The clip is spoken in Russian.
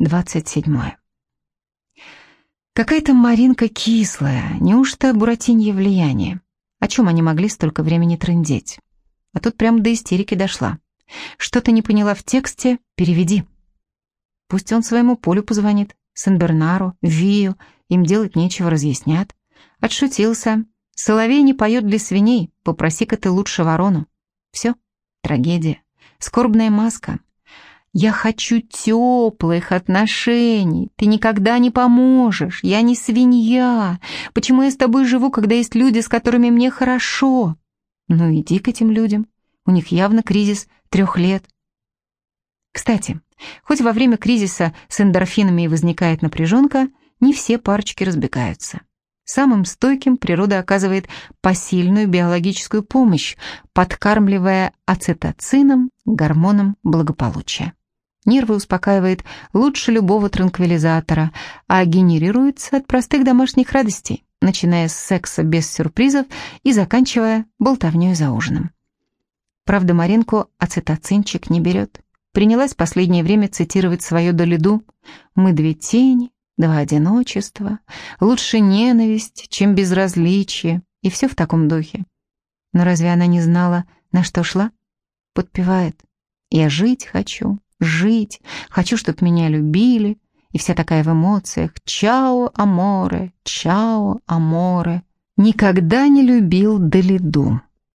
27. Какая-то Маринка кислая, неужто буратинье влияние? О чем они могли столько времени трындеть? А тут прямо до истерики дошла. Что-то не поняла в тексте, переведи. Пусть он своему Полю позвонит, Сен-Бернару, Вию, им делать нечего, разъяснят. Отшутился. Соловей не поет для свиней, попроси-ка ты лучше ворону. Все, трагедия. Скорбная маска. Я хочу теплых отношений. Ты никогда не поможешь. Я не свинья. Почему я с тобой живу, когда есть люди, с которыми мне хорошо? Ну, иди к этим людям. У них явно кризис трех лет. Кстати, хоть во время кризиса с эндорфинами и возникает напряженка, не все парочки разбегаются. Самым стойким природа оказывает посильную биологическую помощь, подкармливая ацетоцином, гормоном благополучия. Нервы успокаивает лучше любого транквилизатора, а генерируется от простых домашних радостей, начиная с секса без сюрпризов и заканчивая болтовнёй за ужином. Правда, Маринку ацетоцинчик не берет. Принялась последнее время цитировать свою Долиду «Мы две тени, два одиночества, лучше ненависть, чем безразличие» и все в таком духе. Но разве она не знала, на что шла? Подпевает «Я жить хочу, жить, хочу, чтобы меня любили», и вся такая в эмоциях «Чао, аморе, чао, аморе». Никогда не любил Долиду.